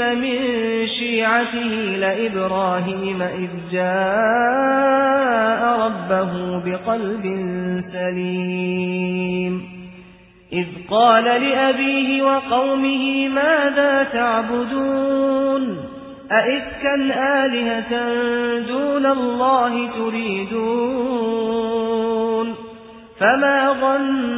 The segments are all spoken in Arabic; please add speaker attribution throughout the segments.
Speaker 1: من شيعته لإبراهيم إذ جاء ربه بقلب سليم إذ قال لأبيه وقومه ماذا تعبدون أئفكا آلهة دون الله تريدون فما ظنكم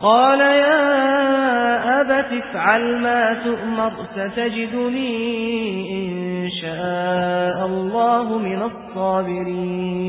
Speaker 1: قال يا أبت افعل ما تؤمر ستجدني إن شاء الله من الصابرين.